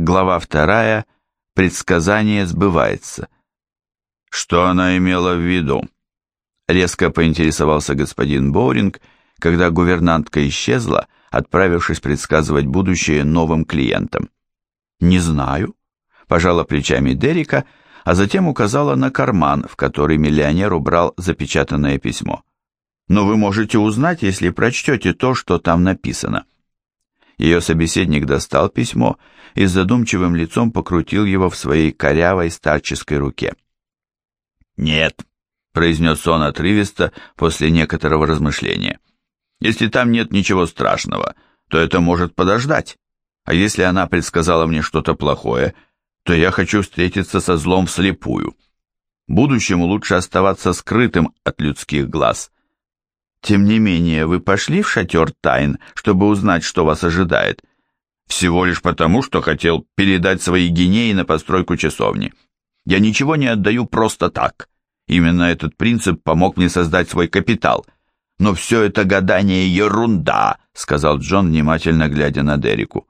Глава вторая. Предсказание сбывается. Что она имела в виду? Резко поинтересовался господин Боуринг, когда гувернантка исчезла, отправившись предсказывать будущее новым клиентам. «Не знаю», – пожала плечами Дерека, а затем указала на карман, в который миллионер убрал запечатанное письмо. «Но вы можете узнать, если прочтете то, что там написано». Ее собеседник достал письмо и с задумчивым лицом покрутил его в своей корявой старческой руке. «Нет», — произнес он отрывисто после некоторого размышления. Если там нет ничего страшного, то это может подождать. А если она предсказала мне что-то плохое, то я хочу встретиться со злом вслепую. Будущему лучше оставаться скрытым от людских глаз. Тем не менее, вы пошли в шатер тайн, чтобы узнать, что вас ожидает? Всего лишь потому, что хотел передать свои гинеи на постройку часовни. Я ничего не отдаю просто так. Именно этот принцип помог мне создать свой капитал – «Но все это гадание ерунда», — сказал Джон, внимательно глядя на Дереку.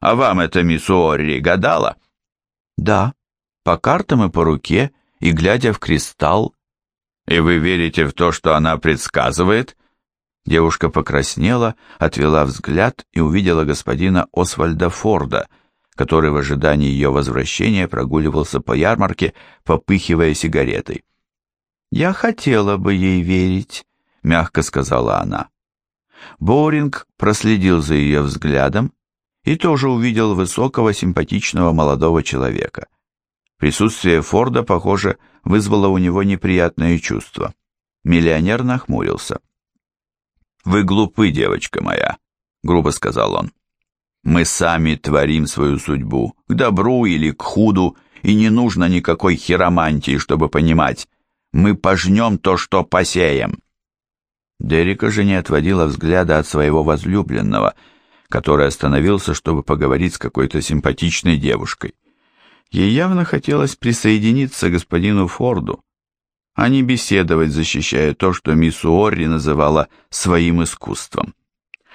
«А вам это мисс Уорри гадала?» «Да, по картам и по руке, и глядя в кристалл». «И вы верите в то, что она предсказывает?» Девушка покраснела, отвела взгляд и увидела господина Освальда Форда, который в ожидании ее возвращения прогуливался по ярмарке, попыхивая сигаретой. «Я хотела бы ей верить», — мягко сказала она. Боуринг проследил за ее взглядом и тоже увидел высокого, симпатичного молодого человека. Присутствие Форда, похоже, вызвало у него неприятное чувство. Миллионер нахмурился. «Вы глупы, девочка моя», — грубо сказал он. «Мы сами творим свою судьбу, к добру или к худу, и не нужно никакой хиромантии, чтобы понимать. Мы пожнем то, что посеем». Дерека же не отводила взгляда от своего возлюбленного, который остановился, чтобы поговорить с какой-то симпатичной девушкой. Ей явно хотелось присоединиться к господину Форду, а не беседовать, защищая то, что мисс Уорри называла своим искусством.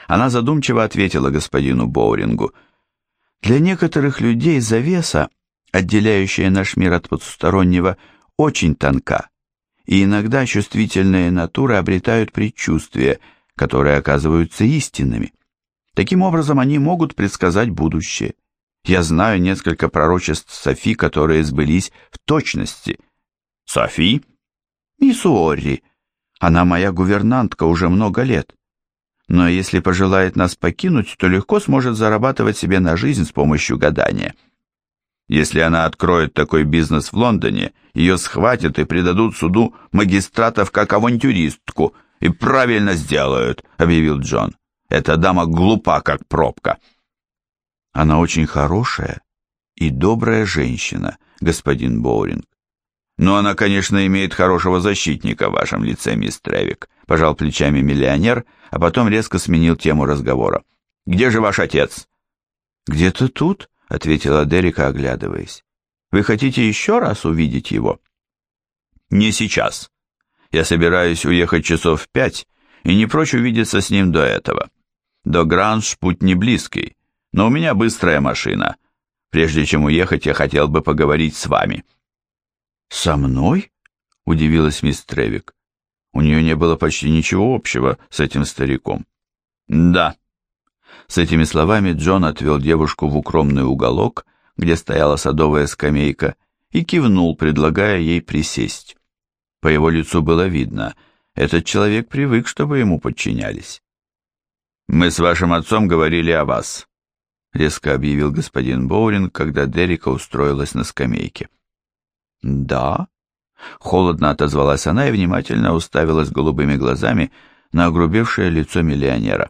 Она задумчиво ответила господину Боурингу. «Для некоторых людей завеса, отделяющая наш мир от потустороннего, очень тонка и иногда чувствительные натуры обретают предчувствия, которые оказываются истинными. Таким образом, они могут предсказать будущее. Я знаю несколько пророчеств Софи, которые сбылись в точности. Софи? Мисс Уорри. Она моя гувернантка уже много лет. Но если пожелает нас покинуть, то легко сможет зарабатывать себе на жизнь с помощью гадания. Если она откроет такой бизнес в Лондоне, ее схватят и предадут суду магистратов как авантюристку. И правильно сделают, объявил Джон. Эта дама глупа, как пробка. Она очень хорошая и добрая женщина, господин Боуринг. Но она, конечно, имеет хорошего защитника в вашем лице, мисс Тревик, пожал плечами миллионер, а потом резко сменил тему разговора. Где же ваш отец? Где-то тут, ответила Дерека, оглядываясь. Вы хотите еще раз увидеть его? Не сейчас. Я собираюсь уехать часов в пять и не прочь увидеться с ним до этого. До Гранж путь не близкий, но у меня быстрая машина. Прежде чем уехать, я хотел бы поговорить с вами. Со мной? Удивилась мисс Тревик. У нее не было почти ничего общего с этим стариком. Да, с этими словами Джон отвел девушку в укромный уголок, где стояла садовая скамейка, и кивнул, предлагая ей присесть. По его лицу было видно, этот человек привык, чтобы ему подчинялись. «Мы с вашим отцом говорили о вас», — резко объявил господин Боуринг, когда Дерека устроилась на скамейке. «Да?» — холодно отозвалась она и внимательно уставилась голубыми глазами на огрубевшее лицо миллионера.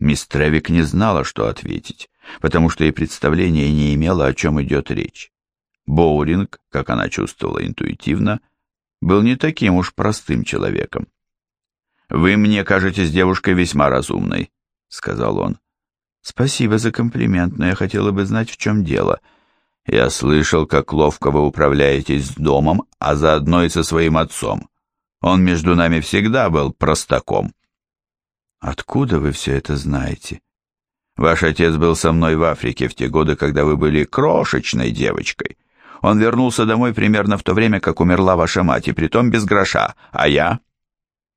Мисс Тревик не знала, что ответить, потому что и представления не имела, о чем идет речь. Боуринг, как она чувствовала интуитивно, был не таким уж простым человеком. «Вы мне кажетесь девушкой весьма разумной», — сказал он. «Спасибо за комплимент, но я хотела бы знать, в чем дело. Я слышал, как ловко вы управляетесь с домом, а заодно и со своим отцом. Он между нами всегда был простаком». «Откуда вы все это знаете?» Ваш отец был со мной в Африке в те годы, когда вы были крошечной девочкой. Он вернулся домой примерно в то время, как умерла ваша мать, и притом без гроша. А я?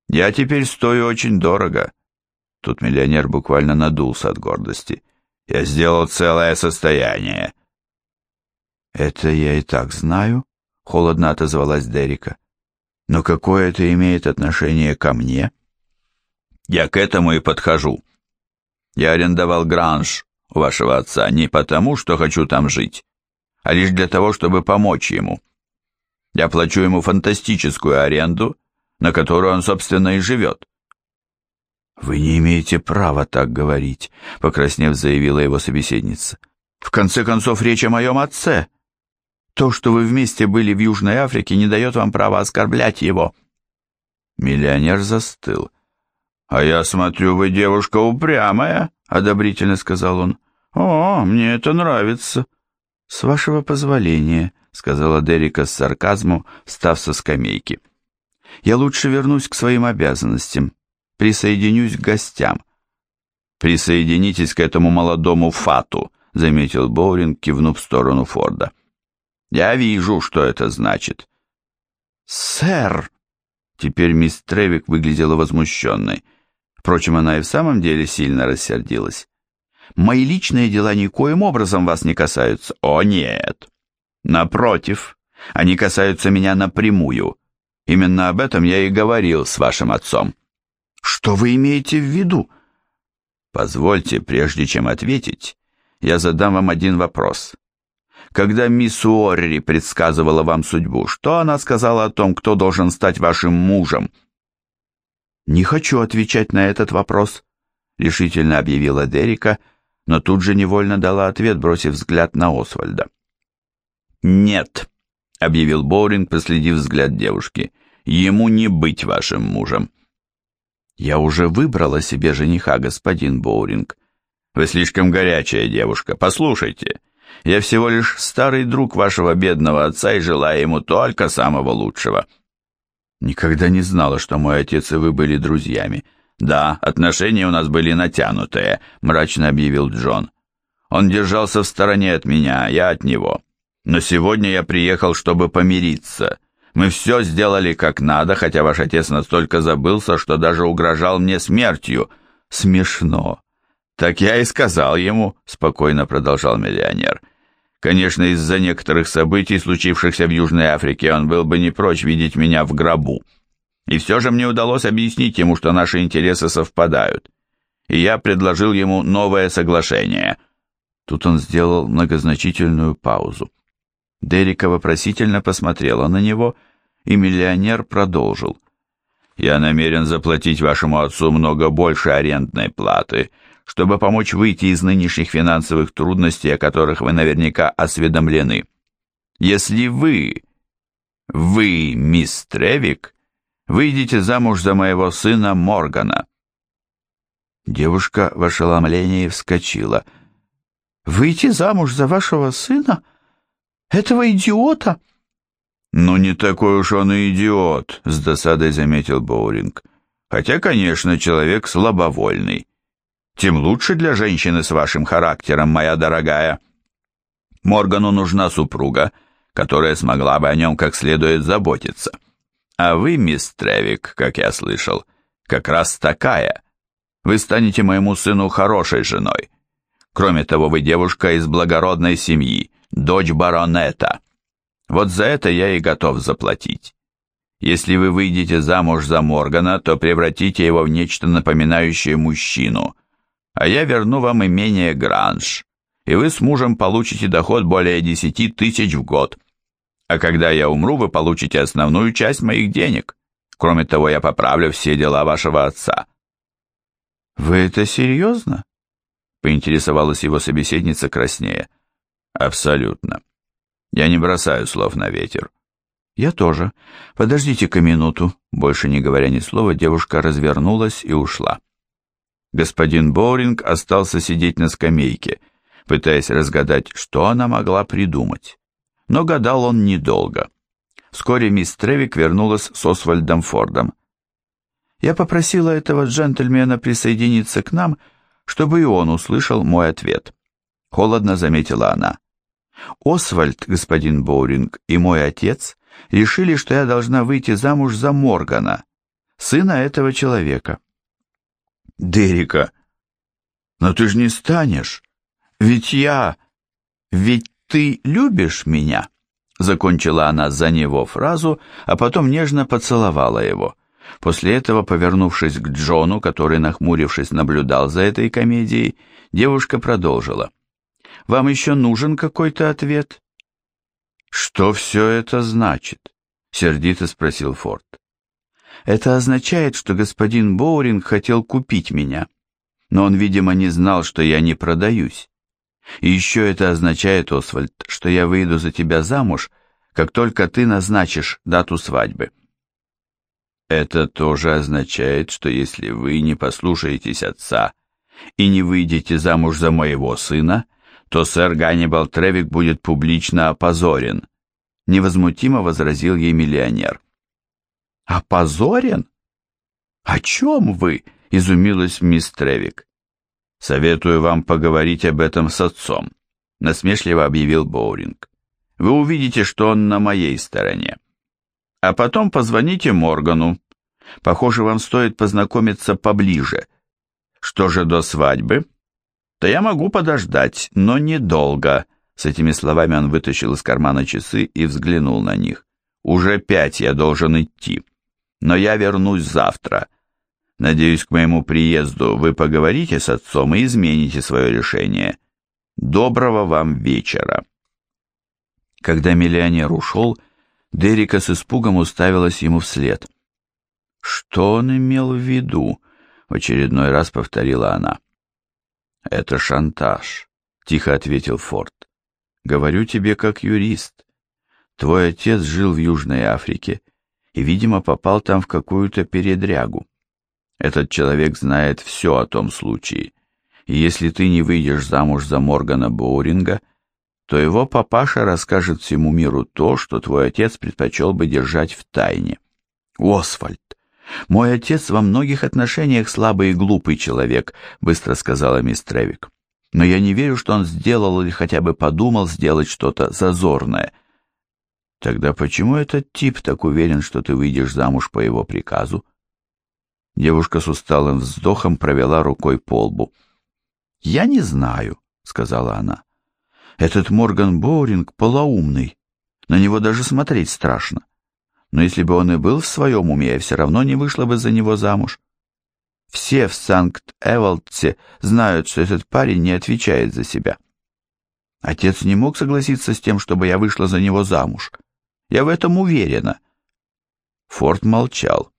Я теперь стою очень дорого. Тут миллионер буквально надулся от гордости. Я сделал целое состояние. Это я и так знаю, холодно отозвалась Дерика. Но какое это имеет отношение ко мне? Я к этому и подхожу. Я арендовал гранж у вашего отца не потому, что хочу там жить, а лишь для того, чтобы помочь ему. Я плачу ему фантастическую аренду, на которую он, собственно, и живет. «Вы не имеете права так говорить», — покраснев, заявила его собеседница. «В конце концов, речь о моем отце. То, что вы вместе были в Южной Африке, не дает вам права оскорблять его». Миллионер застыл. «А я смотрю, вы девушка упрямая», — одобрительно сказал он. «О, мне это нравится». «С вашего позволения», — сказала Дерека с сарказмом, встав со скамейки. «Я лучше вернусь к своим обязанностям, присоединюсь к гостям». «Присоединитесь к этому молодому фату», — заметил Боуринг, кивнув в сторону Форда. «Я вижу, что это значит». «Сэр!» Теперь мисс Тревик выглядела возмущенной. Впрочем, она и в самом деле сильно рассердилась. Мои личные дела никоим образом вас не касаются. О, нет. Напротив, они касаются меня напрямую. Именно об этом я и говорил с вашим отцом. Что вы имеете в виду? Позвольте, прежде чем ответить, я задам вам один вопрос. Когда мисс Уорри предсказывала вам судьбу, что она сказала о том, кто должен стать вашим мужем? Не хочу отвечать на этот вопрос, решительно объявила Дерика, — но тут же невольно дала ответ, бросив взгляд на Освальда. «Нет», — объявил Боуринг, проследив взгляд девушки, — «ему не быть вашим мужем». «Я уже выбрала себе жениха, господин Боуринг». «Вы слишком горячая девушка. Послушайте, я всего лишь старый друг вашего бедного отца и желаю ему только самого лучшего». «Никогда не знала, что мой отец и вы были друзьями», «Да, отношения у нас были натянутые», — мрачно объявил Джон. «Он держался в стороне от меня, я от него. Но сегодня я приехал, чтобы помириться. Мы все сделали как надо, хотя ваш отец настолько забылся, что даже угрожал мне смертью. Смешно». «Так я и сказал ему», — спокойно продолжал миллионер. «Конечно, из-за некоторых событий, случившихся в Южной Африке, он был бы не прочь видеть меня в гробу». И все же мне удалось объяснить ему, что наши интересы совпадают. И я предложил ему новое соглашение. Тут он сделал многозначительную паузу. Дерека вопросительно посмотрела на него, и миллионер продолжил. «Я намерен заплатить вашему отцу много больше арендной платы, чтобы помочь выйти из нынешних финансовых трудностей, о которых вы наверняка осведомлены. Если вы, вы, мисс Тревик, Выйдите замуж за моего сына Моргана». Девушка в ошеломлении вскочила. «Выйти замуж за вашего сына? Этого идиота?» «Ну, не такой уж он и идиот», — с досадой заметил Боуринг. «Хотя, конечно, человек слабовольный. Тем лучше для женщины с вашим характером, моя дорогая. Моргану нужна супруга, которая смогла бы о нем как следует заботиться». А вы, мисс Тревик, как я слышал, как раз такая. Вы станете моему сыну хорошей женой. Кроме того, вы девушка из благородной семьи, дочь баронета. Вот за это я и готов заплатить. Если вы выйдете замуж за Моргана, то превратите его в нечто напоминающее мужчину, а я верну вам имение Гранж, и вы с мужем получите доход более десяти тысяч в год а когда я умру, вы получите основную часть моих денег. Кроме того, я поправлю все дела вашего отца». «Вы это серьезно?» — поинтересовалась его собеседница краснее. «Абсолютно. Я не бросаю слов на ветер». «Я тоже. Подождите-ка минуту». Больше не говоря ни слова, девушка развернулась и ушла. Господин Боуринг остался сидеть на скамейке, пытаясь разгадать, что она могла придумать но гадал он недолго. Вскоре мисс Тревик вернулась с Освальдом Фордом. «Я попросила этого джентльмена присоединиться к нам, чтобы и он услышал мой ответ. Холодно заметила она. Освальд, господин Боуринг, и мой отец решили, что я должна выйти замуж за Моргана, сына этого человека. Дерека, но ты же не станешь, ведь я... Ведь ты любишь меня?» Закончила она за него фразу, а потом нежно поцеловала его. После этого, повернувшись к Джону, который, нахмурившись, наблюдал за этой комедией, девушка продолжила. «Вам еще нужен какой-то ответ?» «Что все это значит?» — сердито спросил Форд. «Это означает, что господин Боуринг хотел купить меня, но он, видимо, не знал, что я не продаюсь. И еще это означает, Освальд, что я выйду за тебя замуж, как только ты назначишь дату свадьбы». Это тоже означает, что если вы не послушаетесь отца и не выйдете замуж за моего сына, то сэр Ганнибал Тревик будет публично опозорен, невозмутимо возразил ей миллионер. Опозорен? О чем вы? изумилась мисс Тревик. Советую вам поговорить об этом с отцом, насмешливо объявил Боуринг. Вы увидите, что он на моей стороне. А потом позвоните Моргану. Похоже, вам стоит познакомиться поближе. Что же до свадьбы? То я могу подождать, но недолго. С этими словами он вытащил из кармана часы и взглянул на них. Уже пять я должен идти. Но я вернусь завтра. Надеюсь, к моему приезду вы поговорите с отцом и измените свое решение. Доброго вам вечера. Когда миллионер ушел, Дерека с испугом уставилась ему вслед. «Что он имел в виду?» — в очередной раз повторила она. «Это шантаж», — тихо ответил Форд. «Говорю тебе как юрист. Твой отец жил в Южной Африке и, видимо, попал там в какую-то передрягу. Этот человек знает все о том случае, и если ты не выйдешь замуж за Моргана Боуринга, то его папаша расскажет всему миру то, что твой отец предпочел бы держать в тайне. Освальд, мой отец во многих отношениях слабый и глупый человек, быстро сказала мисс Тревик. Но я не верю, что он сделал или хотя бы подумал сделать что-то зазорное. Тогда почему этот тип так уверен, что ты выйдешь замуж по его приказу? Девушка с усталым вздохом провела рукой по лбу. «Я не знаю», — сказала она. Этот Морган Боуринг полоумный, на него даже смотреть страшно. Но если бы он и был в своем уме, я все равно не вышла бы за него замуж. Все в Санкт-Эволдсе знают, что этот парень не отвечает за себя. Отец не мог согласиться с тем, чтобы я вышла за него замуж. Я в этом уверена. Форд молчал.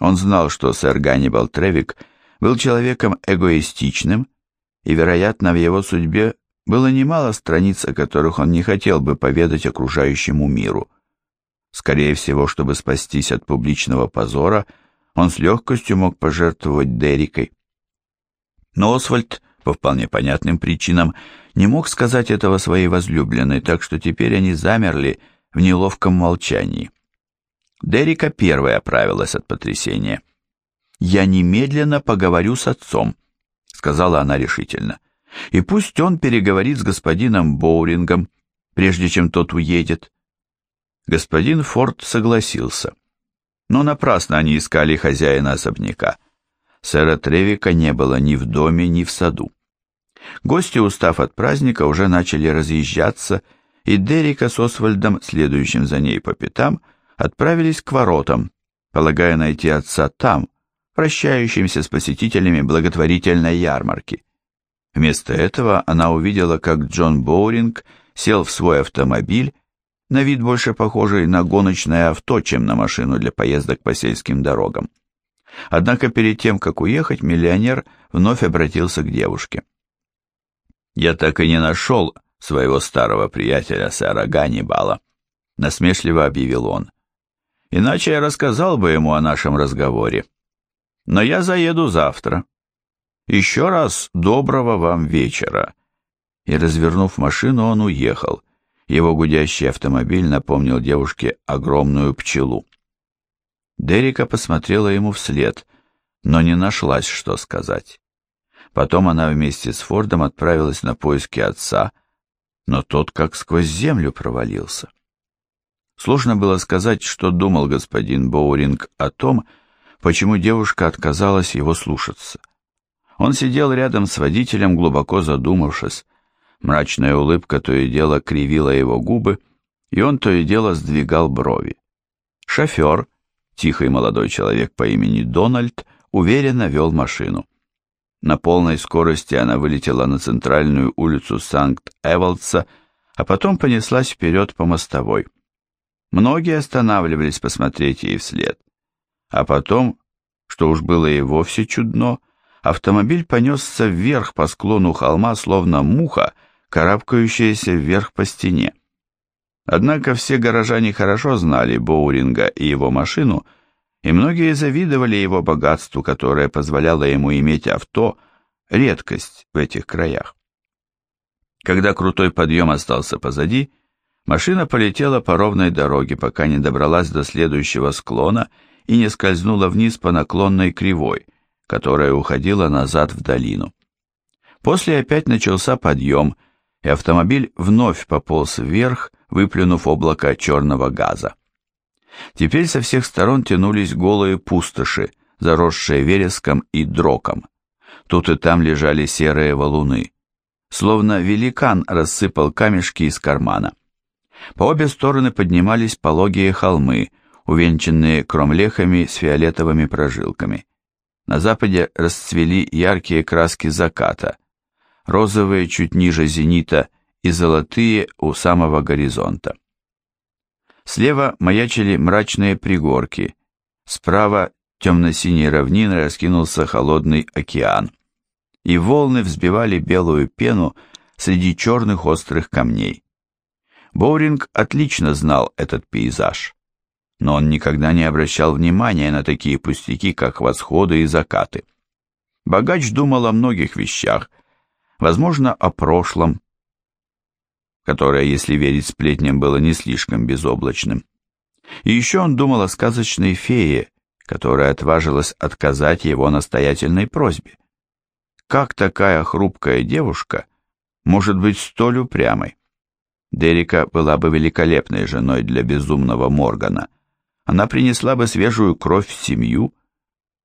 Он знал, что сэр Ганнибал Тревик был человеком эгоистичным, и, вероятно, в его судьбе было немало страниц, о которых он не хотел бы поведать окружающему миру. Скорее всего, чтобы спастись от публичного позора, он с легкостью мог пожертвовать Дерикой. Но Освальд, по вполне понятным причинам, не мог сказать этого своей возлюбленной, так что теперь они замерли в неловком молчании. Дерика первая оправилась от потрясения. «Я немедленно поговорю с отцом», — сказала она решительно. И пусть он переговорит с господином Боурингом, прежде чем тот уедет. Господин Форд согласился. Но напрасно они искали хозяина особняка. Сэра Тревика не было ни в доме, ни в саду. Гости, устав от праздника, уже начали разъезжаться, и Дерека с Освальдом, следующим за ней по пятам, отправились к воротам, полагая найти отца там, прощающимся с посетителями благотворительной ярмарки. Вместо этого она увидела, как Джон Боуринг сел в свой автомобиль, на вид больше похожий на гоночное авто, чем на машину для поездок по сельским дорогам. Однако перед тем, как уехать, миллионер вновь обратился к девушке. «Я так и не нашел своего старого приятеля сэра Ганнибала», — насмешливо объявил он. «Иначе я рассказал бы ему о нашем разговоре. Но я заеду завтра. Еще раз доброго вам вечера. И, развернув машину, он уехал. Его гудящий автомобиль напомнил девушке огромную пчелу. Дерека посмотрела ему вслед, но не нашлась, что сказать. Потом она вместе с Фордом отправилась на поиски отца, но тот как сквозь землю провалился. Сложно было сказать, что думал господин Боуринг о том, почему девушка отказалась его слушаться. Он сидел рядом с водителем, глубоко задумавшись. Мрачная улыбка то и дело кривила его губы, и он то и дело сдвигал брови. Шофер, тихий молодой человек по имени Дональд, уверенно вел машину. На полной скорости она вылетела на центральную улицу Санкт-Эволдса, а потом понеслась вперед по мостовой. Многие останавливались посмотреть ей вслед. А потом, что уж было и вовсе чудно, автомобиль понесся вверх по склону холма, словно муха, карабкающаяся вверх по стене. Однако все горожане хорошо знали Боуринга и его машину, и многие завидовали его богатству, которое позволяло ему иметь авто, редкость в этих краях. Когда крутой подъем остался позади, машина полетела по ровной дороге, пока не добралась до следующего склона и не скользнула вниз по наклонной кривой, которая уходила назад в долину. После опять начался подъем, и автомобиль вновь пополз вверх, выплюнув облако черного газа. Теперь со всех сторон тянулись голые пустоши, заросшие вереском и дроком. Тут и там лежали серые валуны. Словно великан рассыпал камешки из кармана. По обе стороны поднимались пологие холмы, увенчанные кромлехами с фиолетовыми прожилками. На западе расцвели яркие краски заката, розовые чуть ниже зенита и золотые у самого горизонта. Слева маячили мрачные пригорки, справа темно-синей равнины раскинулся холодный океан, и волны взбивали белую пену среди черных острых камней. Боуринг отлично знал этот пейзаж, но он никогда не обращал внимания на такие пустяки, как восходы и закаты. Богач думал о многих вещах, возможно, о прошлом, которое, если верить сплетням, было не слишком безоблачным. И еще он думал о сказочной фее, которая отважилась отказать его настоятельной просьбе. Как такая хрупкая девушка может быть столь упрямой? Дерека была бы великолепной женой для безумного Моргана. Она принесла бы свежую кровь в семью.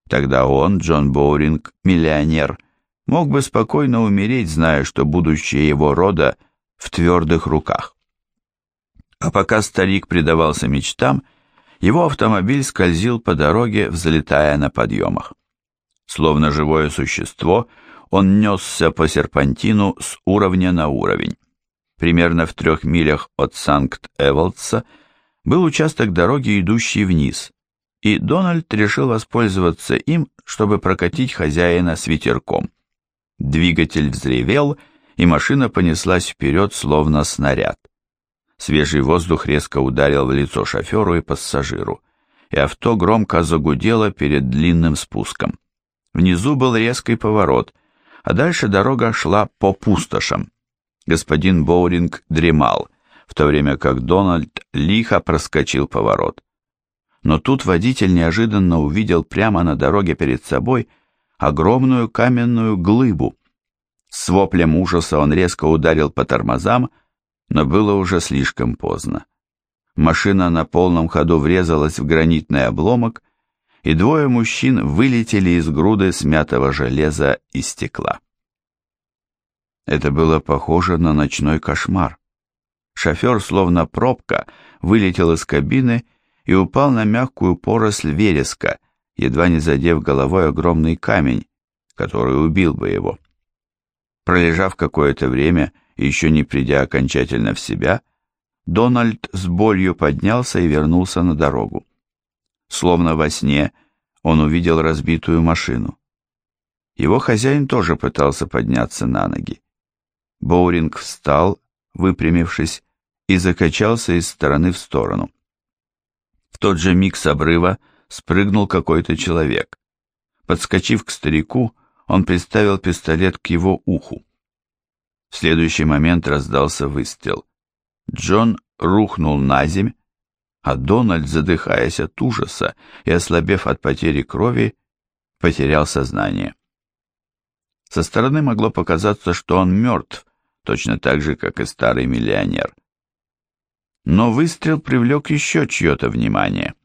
Тогда он, Джон Боуринг, миллионер, мог бы спокойно умереть, зная, что будущее его рода в твердых руках. А пока старик предавался мечтам, его автомобиль скользил по дороге, взлетая на подъемах. Словно живое существо, он несся по серпантину с уровня на уровень. Примерно в трех милях от Санкт-Эволдса был участок дороги, идущий вниз, и Дональд решил воспользоваться им, чтобы прокатить хозяина с ветерком. Двигатель взревел, и машина понеслась вперед, словно снаряд. Свежий воздух резко ударил в лицо шоферу и пассажиру, и авто громко загудело перед длинным спуском. Внизу был резкий поворот, а дальше дорога шла по пустошам. Господин Боуринг дремал, в то время как Дональд лихо проскочил поворот. Но тут водитель неожиданно увидел прямо на дороге перед собой огромную каменную глыбу. С воплем ужаса он резко ударил по тормозам, но было уже слишком поздно. Машина на полном ходу врезалась в гранитный обломок, и двое мужчин вылетели из груды смятого железа и стекла. Это было похоже на ночной кошмар. Шофер, словно пробка, вылетел из кабины и упал на мягкую поросль вереска, едва не задев головой огромный камень, который убил бы его. Пролежав какое-то время и еще не придя окончательно в себя, Дональд с болью поднялся и вернулся на дорогу. Словно во сне он увидел разбитую машину. Его хозяин тоже пытался подняться на ноги. Боуринг встал, выпрямившись, и закачался из стороны в сторону. В тот же миг с обрыва спрыгнул какой-то человек. Подскочив к старику, он приставил пистолет к его уху. В следующий момент раздался выстрел. Джон рухнул на земь, а Дональд, задыхаясь от ужаса и ослабев от потери крови, потерял сознание. Со стороны могло показаться, что он мертв, точно так же, как и старый миллионер. Но выстрел привлек еще чье-то внимание.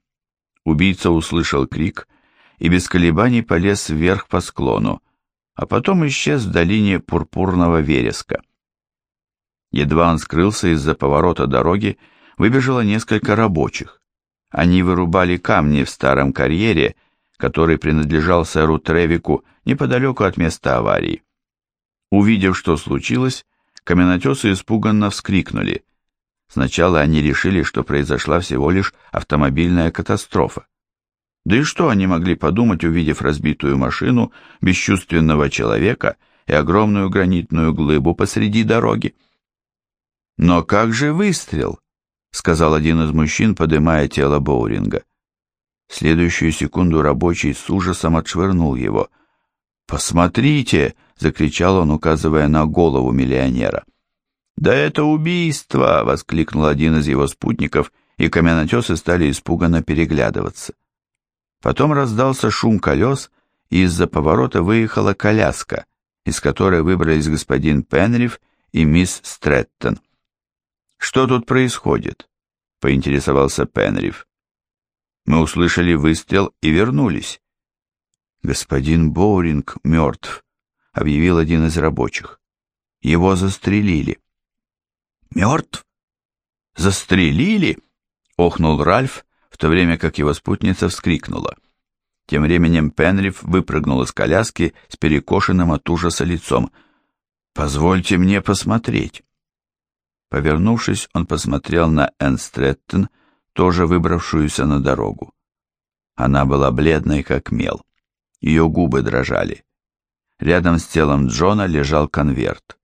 Убийца услышал крик и без колебаний полез вверх по склону, а потом исчез в долине пурпурного вереска. Едва он скрылся из-за поворота дороги, выбежало несколько рабочих. Они вырубали камни в старом карьере, который принадлежал сэру Тревику неподалеку от места аварии. Увидев, что случилось, каменотесы испуганно вскрикнули. Сначала они решили, что произошла всего лишь автомобильная катастрофа. Да и что они могли подумать, увидев разбитую машину, бесчувственного человека и огромную гранитную глыбу посреди дороги? «Но как же выстрел?» — сказал один из мужчин, подымая тело Боуринга. В следующую секунду рабочий с ужасом отшвырнул его. «Посмотрите!» — закричал он, указывая на голову миллионера. «Да это убийство!» — воскликнул один из его спутников, и каменотесы стали испуганно переглядываться. Потом раздался шум колес, и из-за поворота выехала коляска, из которой выбрались господин Пенриф и мисс Стрэттон. «Что тут происходит?» — поинтересовался Пенриф. «Мы услышали выстрел и вернулись». «Господин Боуринг мертв», — объявил один из рабочих. «Его застрелили». «Мертв? Застрелили?» — охнул Ральф, то время как его спутница вскрикнула. Тем временем Пенриф выпрыгнул из коляски с перекошенным от ужаса лицом. «Позвольте мне посмотреть». Повернувшись, он посмотрел на Энн Стрэттон, тоже выбравшуюся на дорогу. Она была бледной, как мел. Ее губы дрожали. Рядом с телом Джона лежал конверт.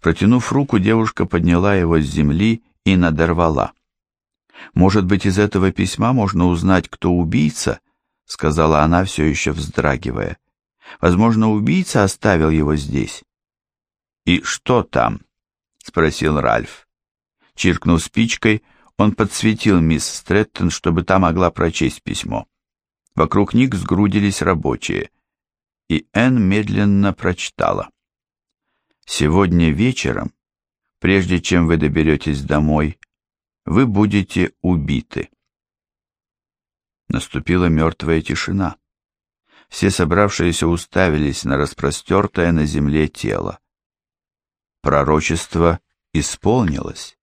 Протянув руку, девушка подняла его с земли и надорвала. «Может быть, из этого письма можно узнать, кто убийца?» — сказала она, все еще вздрагивая. «Возможно, убийца оставил его здесь». «И что там?» — спросил Ральф. Чиркнув спичкой, он подсветил мисс Стрэттон, чтобы та могла прочесть письмо. Вокруг них сгрудились рабочие, и Энн медленно прочитала. «Сегодня вечером, прежде чем вы доберетесь домой, вы будете убиты. Наступила мертвая тишина. Все собравшиеся уставились на распростертое на земле тело. Пророчество исполнилось.